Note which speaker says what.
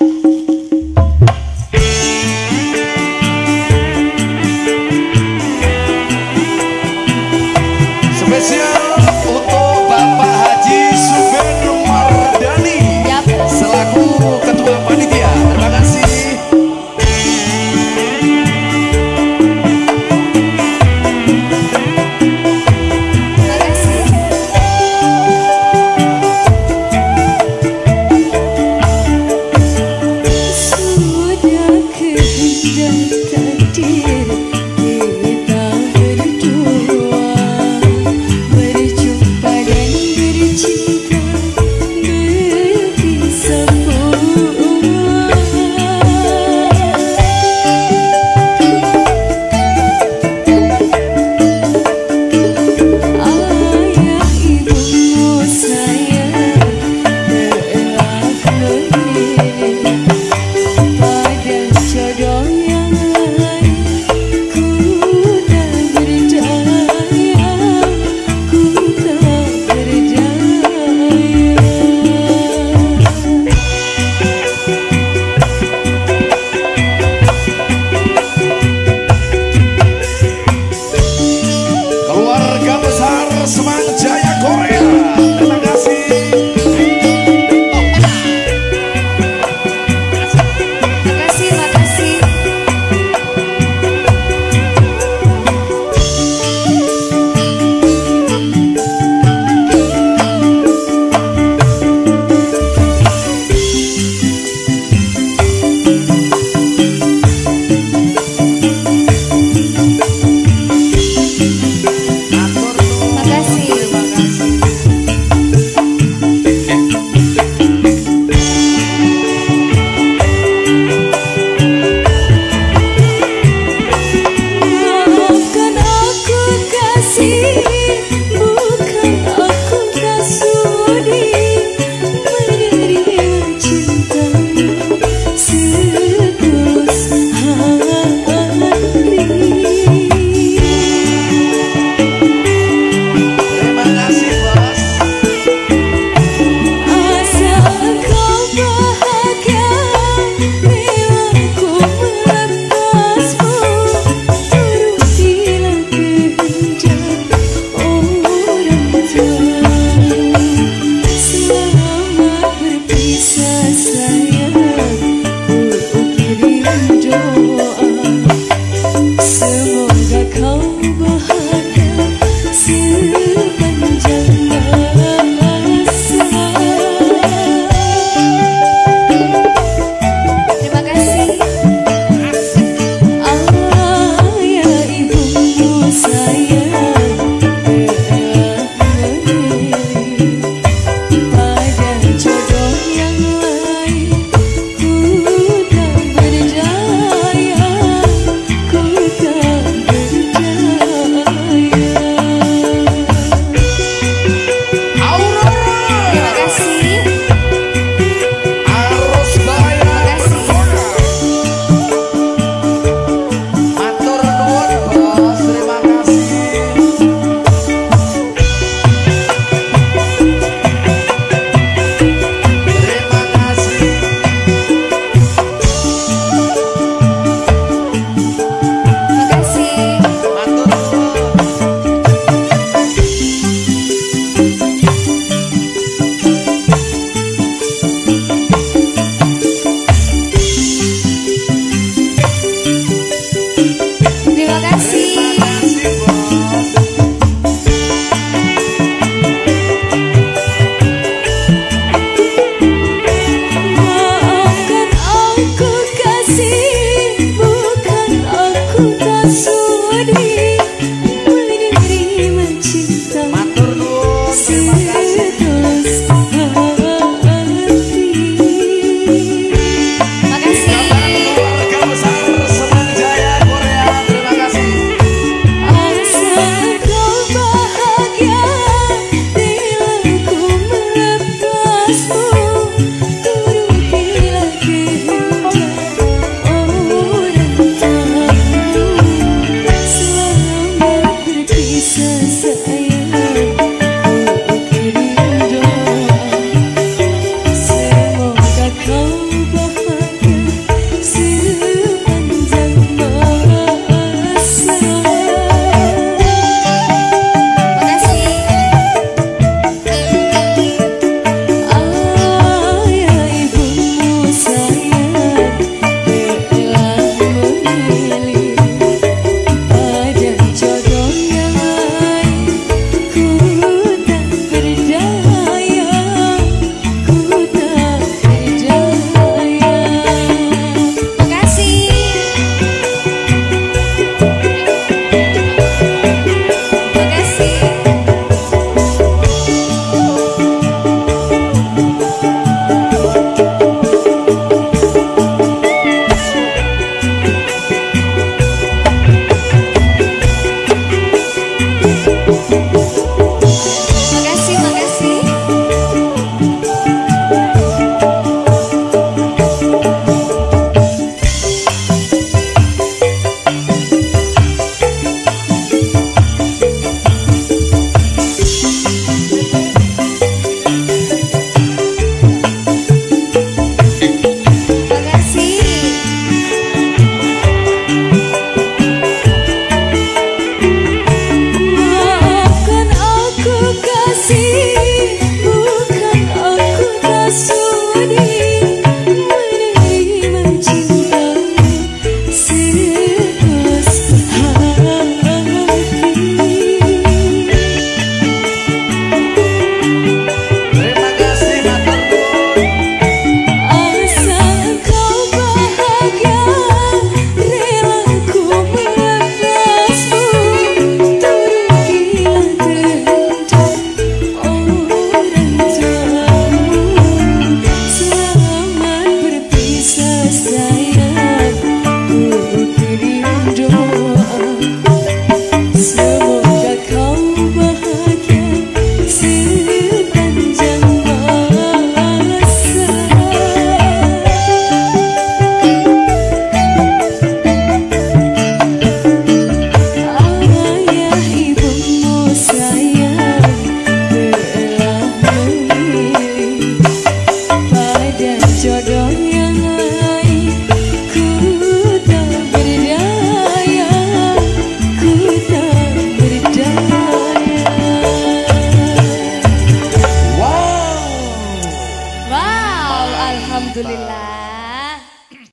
Speaker 1: you 人。